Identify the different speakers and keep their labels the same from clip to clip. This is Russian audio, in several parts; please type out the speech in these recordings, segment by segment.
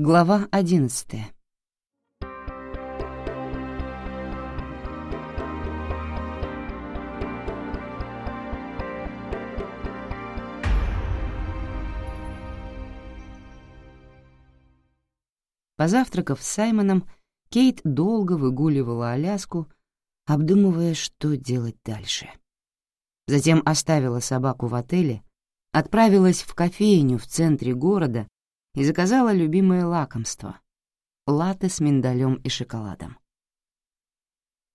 Speaker 1: Глава 11. Позавтракав с Саймоном, Кейт долго выгуливала Аляску, обдумывая, что делать дальше. Затем оставила собаку в отеле, отправилась в кофейню в центре города и заказала любимое лакомство — латте с миндалем и шоколадом.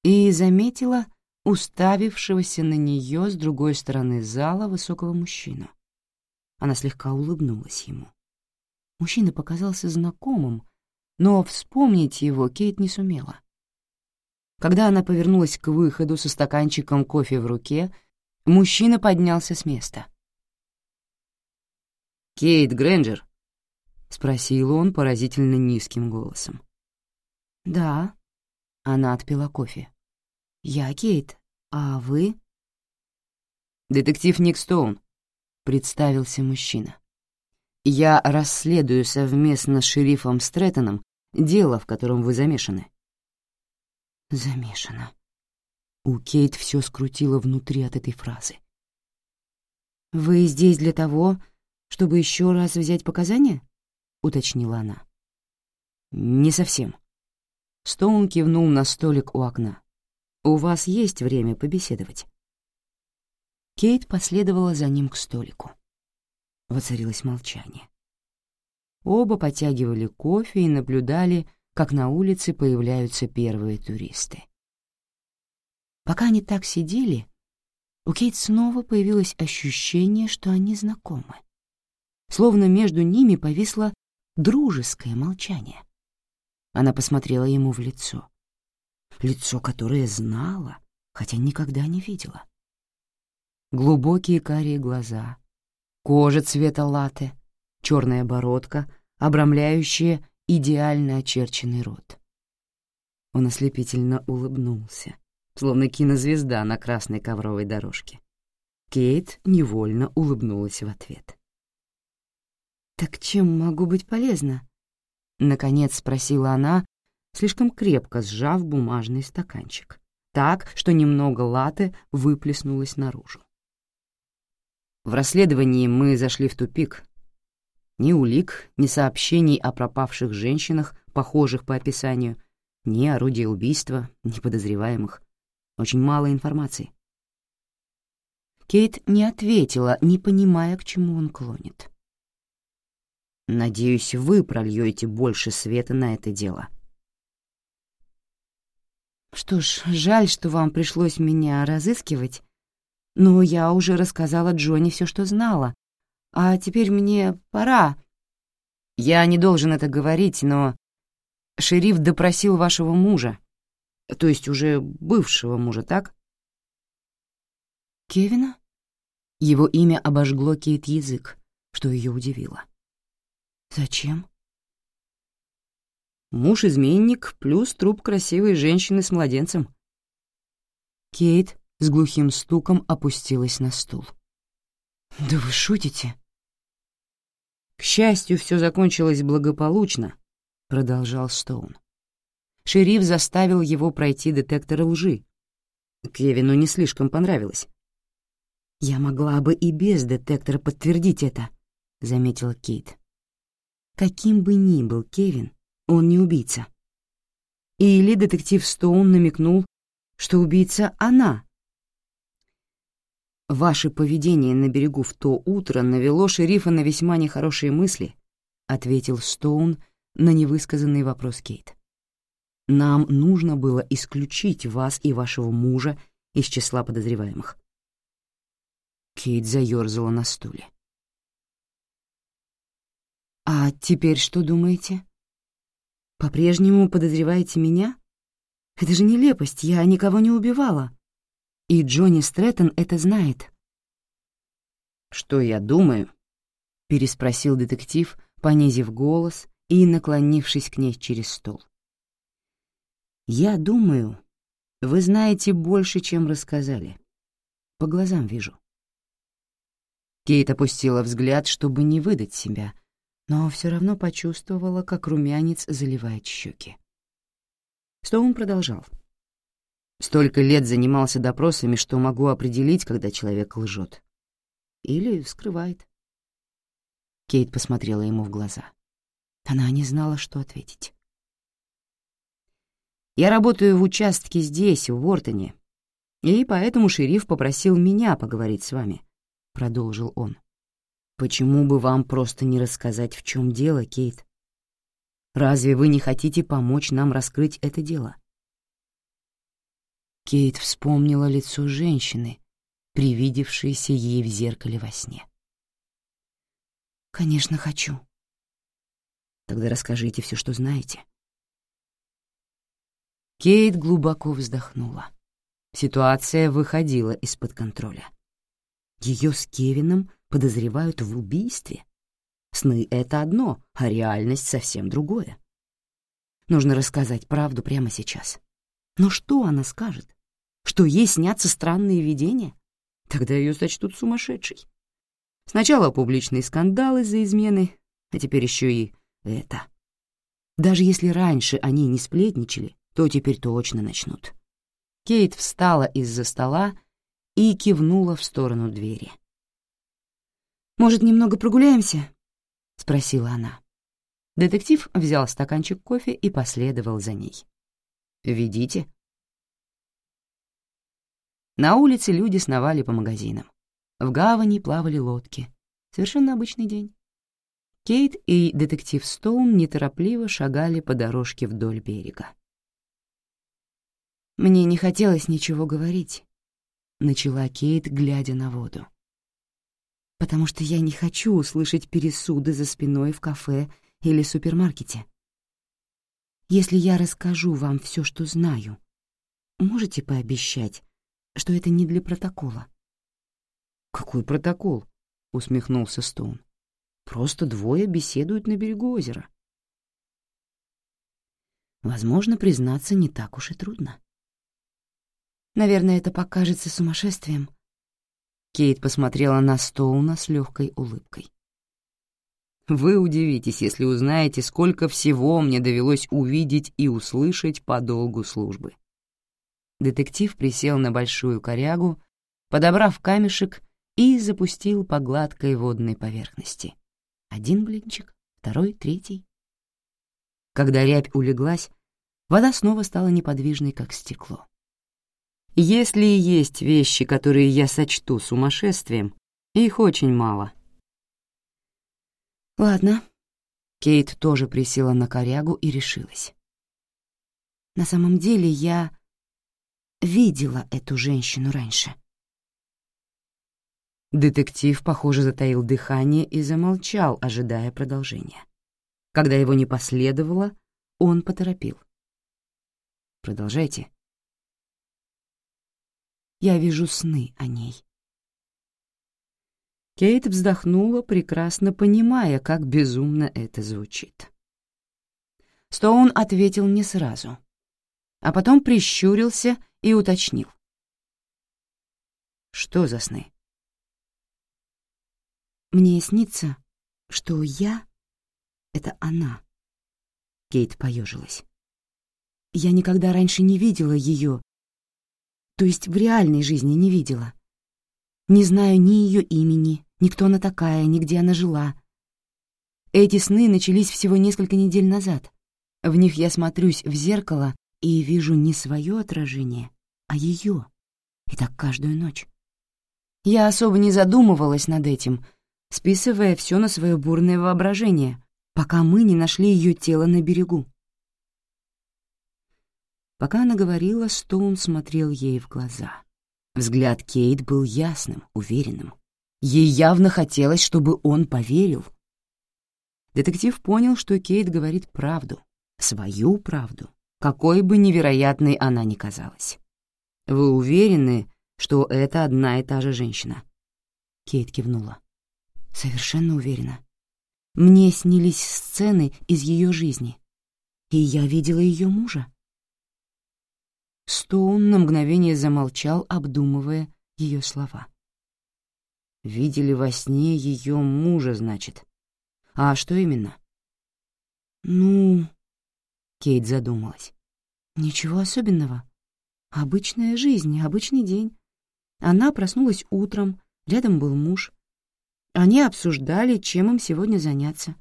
Speaker 1: И заметила уставившегося на нее с другой стороны зала высокого мужчину. Она слегка улыбнулась ему. Мужчина показался знакомым, но вспомнить его Кейт не сумела. Когда она повернулась к выходу со стаканчиком кофе в руке, мужчина поднялся с места.
Speaker 2: «Кейт Грэнджер», —
Speaker 1: спросил он поразительно низким голосом. «Да». Она отпила кофе. «Я Кейт, а вы?»
Speaker 2: «Детектив Ник Стоун», — представился мужчина. «Я расследую совместно с шерифом Стрэттоном дело, в котором вы замешаны».
Speaker 1: «Замешана». У Кейт все скрутило внутри от этой фразы. «Вы здесь для того, чтобы еще раз взять показания?» — уточнила она.
Speaker 2: «Не совсем». Стоун кивнул на столик у окна. «У вас есть время побеседовать».
Speaker 1: Кейт последовала за ним к столику. Воцарилось молчание. Оба потягивали кофе и наблюдали, как на улице появляются первые туристы. Пока они так сидели, у Кейт снова появилось ощущение, что они знакомы. Словно между ними повисла дружеское молчание. Она посмотрела ему в лицо. Лицо, которое знала, хотя никогда не видела. Глубокие карие глаза, кожа цвета латы, черная бородка, обрамляющая идеально очерченный рот. Он ослепительно улыбнулся, словно кинозвезда на красной ковровой дорожке. Кейт невольно улыбнулась в ответ. «Так чем могу быть полезна?» — наконец спросила она, слишком крепко сжав бумажный стаканчик, так, что немного латы выплеснулось наружу.
Speaker 2: В расследовании мы зашли в тупик. Ни улик, ни сообщений о пропавших женщинах, похожих по описанию, ни орудия убийства, ни подозреваемых. Очень мало информации.
Speaker 1: Кейт не ответила, не понимая, к чему он клонит.
Speaker 2: — Надеюсь, вы прольете больше света на это дело.
Speaker 1: Что ж, жаль, что вам пришлось меня разыскивать, но я уже рассказала Джонни все, что знала, а теперь мне пора.
Speaker 2: Я не должен это говорить, но шериф допросил вашего мужа, то есть уже бывшего мужа, так?
Speaker 1: Кевина? Его имя обожгло Кейт язык, что ее удивило. Зачем?
Speaker 2: Муж-изменник плюс труп красивой женщины с младенцем.
Speaker 1: Кейт с глухим стуком опустилась на стул. «Да вы шутите?»
Speaker 2: «К счастью, все закончилось благополучно», — продолжал Стоун. Шериф заставил его пройти детектор лжи. Кевину не слишком понравилось.
Speaker 1: «Я могла бы и без детектора подтвердить это», — заметил Кейт. Каким бы ни был Кевин, он не убийца. Или детектив Стоун намекнул, что убийца она.
Speaker 2: «Ваше поведение на берегу в то утро навело шерифа на весьма нехорошие мысли», — ответил Стоун на невысказанный вопрос Кейт. «Нам нужно было исключить вас и вашего мужа из числа подозреваемых». Кейт заёрзала на стуле.
Speaker 1: «А теперь что думаете? По-прежнему подозреваете меня? Это же нелепость, я никого не убивала. И Джонни Стрэттон это знает».
Speaker 2: «Что я думаю?» — переспросил детектив, понизив голос и наклонившись к ней через стол. «Я думаю, вы знаете больше, чем рассказали. По глазам вижу». Кейт опустила взгляд, чтобы не выдать себя —
Speaker 1: но все равно почувствовала, как румянец заливает щеки. Стоун продолжал. «Столько лет занимался допросами, что могу определить, когда человек лжет. Или скрывает». Кейт посмотрела ему в глаза. Она не знала, что ответить. «Я работаю в участке здесь, в Уортоне, и поэтому шериф попросил меня поговорить с вами», — продолжил он. Почему бы вам просто не рассказать, в чем дело, Кейт? Разве вы не хотите помочь нам раскрыть это дело? Кейт вспомнила лицо женщины, привидевшееся ей в зеркале во сне. «Конечно, хочу». «Тогда расскажите все, что знаете». Кейт глубоко вздохнула. Ситуация выходила из-под контроля. Ее с Кевином — подозревают в убийстве. Сны — это одно, а реальность совсем другое. Нужно рассказать правду прямо сейчас. Но что она скажет? Что ей снятся странные видения? Тогда ее сочтут сумасшедшей. Сначала публичные скандалы за измены, а теперь еще и это. Даже если раньше они не сплетничали, то теперь точно начнут. Кейт встала из-за стола и кивнула в сторону двери. «Может, немного прогуляемся?» — спросила она. Детектив взял стаканчик кофе и последовал за ней. «Ведите». На улице люди сновали по магазинам. В гавани плавали лодки. Совершенно обычный день. Кейт и детектив Стоун неторопливо шагали по дорожке вдоль берега. «Мне не хотелось ничего говорить», — начала Кейт, глядя на воду потому что я не хочу услышать пересуды за спиной в кафе или супермаркете. Если я расскажу вам все, что знаю, можете пообещать, что это не для протокола?» «Какой протокол?» — усмехнулся Стоун. «Просто двое беседуют на берегу озера». Возможно, признаться не так уж и трудно. Наверное, это покажется сумасшествием, Кейт посмотрела на Стоуна с легкой улыбкой. «Вы удивитесь, если узнаете, сколько всего мне довелось увидеть и услышать по долгу службы». Детектив присел на большую корягу, подобрав камешек и запустил по гладкой водной поверхности. Один блинчик, второй, третий. Когда рябь улеглась, вода снова стала неподвижной, как стекло. Если и есть вещи, которые я сочту сумасшествием, их очень мало. Ладно. Кейт тоже присела на корягу и решилась. На самом деле я видела эту женщину раньше. Детектив, похоже, затаил дыхание и замолчал, ожидая продолжения. Когда его не последовало, он поторопил. «Продолжайте. Я вижу сны о ней». Кейт вздохнула, прекрасно понимая, как безумно это звучит. Стоун ответил не сразу, а потом прищурился и уточнил. «Что за сны?» «Мне снится, что я — это она», — Кейт поежилась. «Я никогда раньше не видела ее то есть в реальной жизни не видела. Не знаю ни ее имени, ни кто она такая, ни где она жила. Эти сны начались всего несколько недель назад. В них я смотрюсь в зеркало и вижу не свое отражение, а ее. И так каждую ночь. Я особо не задумывалась над этим, списывая все на свое бурное воображение, пока мы не нашли ее тело на берегу. Пока она говорила, Стоун смотрел ей в глаза. Взгляд Кейт был ясным, уверенным. Ей явно хотелось, чтобы он поверил. Детектив понял, что Кейт говорит правду, свою правду, какой бы невероятной она ни казалась. «Вы уверены, что это одна и та же женщина?» Кейт кивнула. «Совершенно уверена. Мне снились сцены из ее жизни, и я видела ее мужа. Стоун на мгновение замолчал, обдумывая ее слова. «Видели во сне ее мужа, значит. А что именно?»
Speaker 2: «Ну...» — Кейт задумалась. «Ничего особенного. Обычная жизнь, обычный день. Она проснулась утром, рядом был муж. Они обсуждали, чем им сегодня заняться.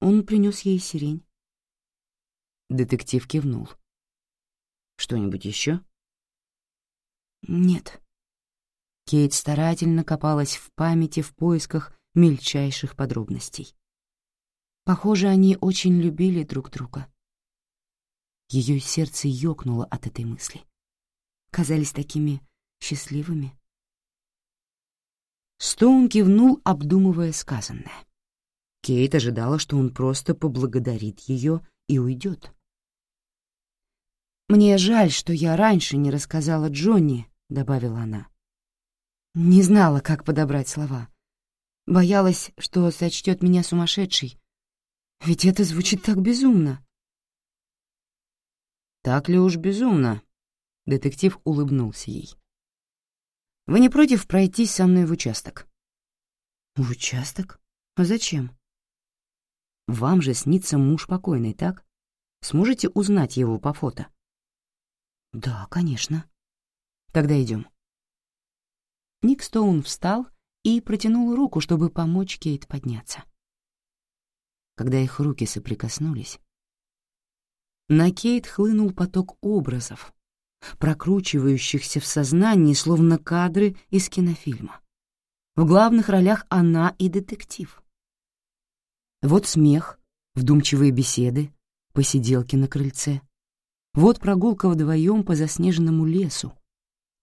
Speaker 2: Он принес ей сирень».
Speaker 1: Детектив кивнул. Что-нибудь еще?
Speaker 2: Нет. Кейт старательно копалась в памяти в поисках мельчайших подробностей. Похоже, они очень любили друг друга. Ее сердце ёкнуло от этой мысли. Казались такими счастливыми. Стоун кивнул, обдумывая сказанное. Кейт ожидала, что он просто поблагодарит ее и уйдет. «Мне жаль, что я раньше не рассказала Джонни», — добавила она. Не знала, как подобрать слова. Боялась, что сочтет меня сумасшедшей. Ведь это звучит так безумно.
Speaker 1: «Так ли уж безумно?» — детектив улыбнулся ей. «Вы не против пройтись со мной в участок?»
Speaker 2: «В участок? А зачем?»
Speaker 1: «Вам же снится муж покойный, так? Сможете узнать его по фото?»
Speaker 2: «Да, конечно».
Speaker 1: «Тогда идем». Ник Стоун встал и протянул руку, чтобы помочь Кейт подняться. Когда их руки соприкоснулись, на Кейт хлынул поток образов, прокручивающихся в сознании, словно кадры из кинофильма. В главных ролях она и детектив. Вот смех, вдумчивые беседы, посиделки на крыльце — вот прогулка вдвоем по заснеженному лесу.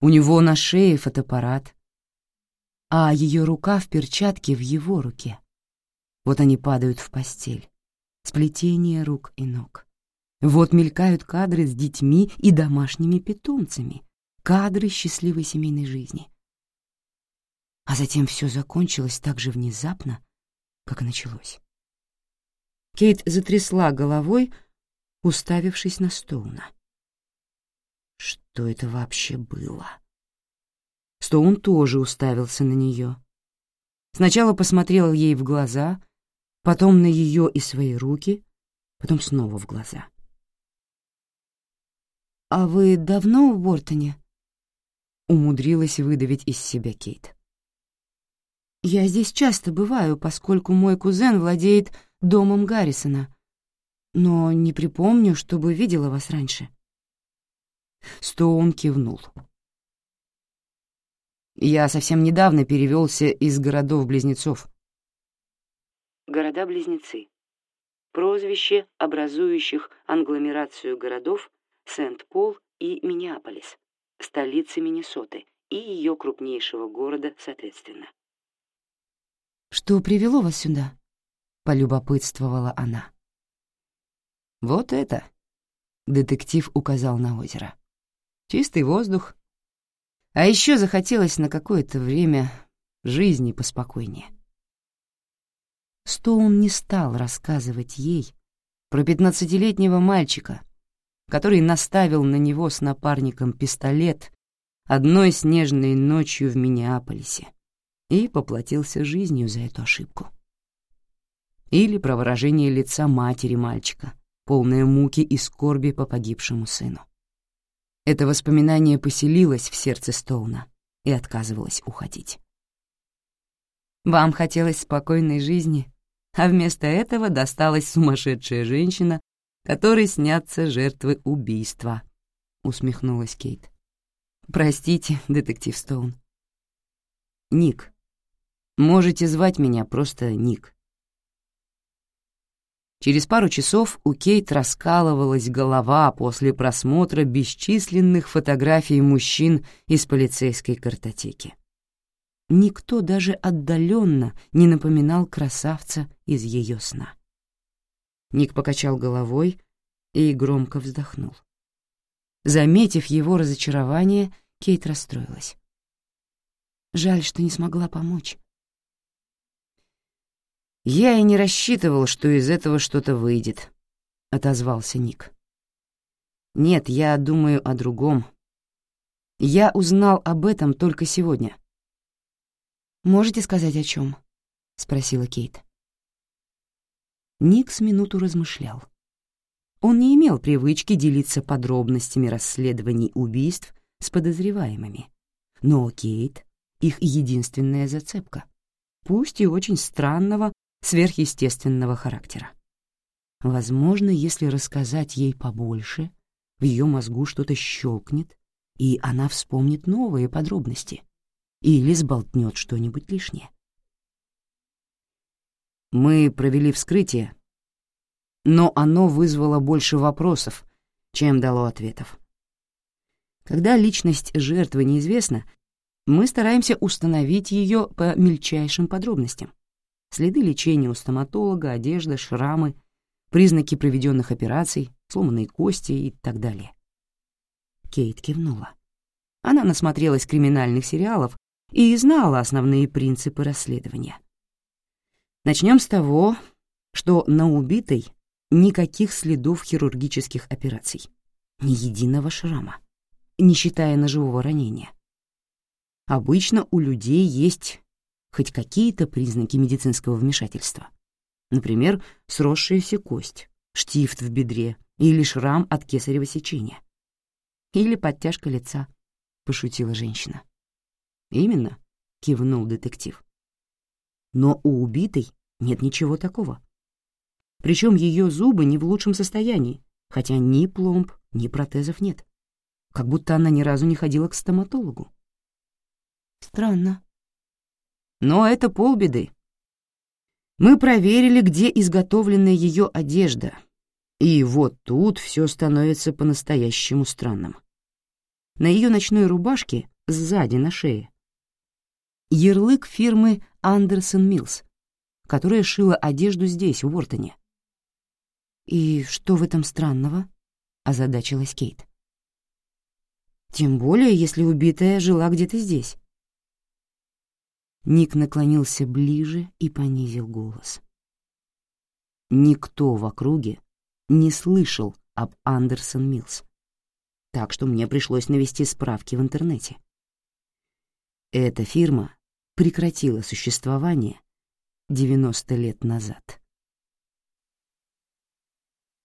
Speaker 1: У него на шее фотоаппарат, а ее рука в перчатке в его руке. Вот они падают в постель. Сплетение рук и ног. Вот мелькают кадры с детьми и домашними питомцами. Кадры счастливой семейной жизни. А затем все закончилось так же внезапно, как и началось. Кейт затрясла головой, уставившись на Стоуна. Что это вообще было? Стоун тоже уставился на нее. Сначала посмотрел ей в глаза, потом на ее и свои руки, потом снова в глаза.
Speaker 2: «А вы давно в Бортоне?»
Speaker 1: — умудрилась выдавить из себя Кейт.
Speaker 2: «Я здесь часто бываю, поскольку мой кузен владеет домом Гаррисона», но не припомню, чтобы видела вас раньше».
Speaker 1: Стоун кивнул. «Я совсем недавно перевелся из городов-близнецов».
Speaker 2: Города-близнецы. Прозвище образующих англомерацию городов Сент-Пол и Миннеаполис, столицы Миннесоты и ее крупнейшего города, соответственно. «Что привело вас сюда?» — полюбопытствовала она.
Speaker 1: «Вот это!» — детектив указал на озеро. «Чистый воздух. А еще захотелось на какое-то время жизни поспокойнее». Стоун не стал рассказывать ей про пятнадцатилетнего мальчика, который наставил на него с напарником пистолет одной снежной ночью в Миннеаполисе и поплатился жизнью за эту ошибку. Или про выражение лица матери мальчика — полная муки и скорби по погибшему сыну. Это воспоминание поселилось в сердце Стоуна и отказывалось уходить. Вам хотелось спокойной жизни, а вместо этого досталась сумасшедшая женщина, которой снятся жертвы убийства», — усмехнулась Кейт. «Простите, детектив Стоун». «Ник. Можете звать меня просто Ник. Через пару часов у Кейт раскалывалась голова после просмотра бесчисленных фотографий мужчин из полицейской картотеки. Никто даже отдаленно не напоминал красавца из ее сна. Ник покачал головой и громко вздохнул. Заметив его разочарование, Кейт расстроилась. «Жаль, что не смогла помочь. «Я и не рассчитывал, что из этого что-то выйдет», — отозвался Ник. «Нет, я думаю о другом. Я узнал об этом только сегодня».
Speaker 2: «Можете сказать, о чем? спросила Кейт.
Speaker 1: Ник с минуту размышлял. Он не имел привычки делиться подробностями расследований убийств с подозреваемыми. Но Кейт — их единственная зацепка, пусть и очень странного сверхъестественного характера. Возможно, если рассказать ей побольше, в ее мозгу что-то щелкнет, и она вспомнит новые подробности или сболтнет что-нибудь лишнее. Мы провели вскрытие, но оно вызвало больше вопросов, чем дало ответов. Когда личность жертвы неизвестна, мы стараемся установить ее по мельчайшим подробностям — Следы лечения у стоматолога, одежда, шрамы, признаки проведенных операций, сломанные кости и так далее. Кейт кивнула. Она насмотрелась криминальных сериалов и знала основные принципы расследования. Начнем с того, что на убитой никаких следов хирургических операций, ни единого шрама, не считая ножевого ранения. Обычно у людей есть хоть какие-то признаки медицинского вмешательства. Например, сросшаяся кость, штифт в бедре или шрам от кесарево сечения. Или подтяжка лица, — пошутила женщина. «Именно», — кивнул детектив. «Но у убитой нет ничего такого. Причем ее зубы не в лучшем состоянии, хотя ни пломб, ни протезов нет. Как будто она ни разу не ходила к стоматологу». «Странно», но это полбеды. Мы проверили, где изготовлена ее одежда, и вот тут все становится по-настоящему странным. На ее ночной рубашке сзади на шее ярлык фирмы Андерсон Милс, которая шила одежду здесь, в Уортоне. «И что в этом странного?» — озадачилась Кейт. «Тем более, если убитая жила где-то здесь». Ник наклонился ближе и понизил голос. Никто в округе не слышал об Андерсон Милс, так что мне пришлось навести справки в интернете. Эта фирма прекратила существование 90 лет назад.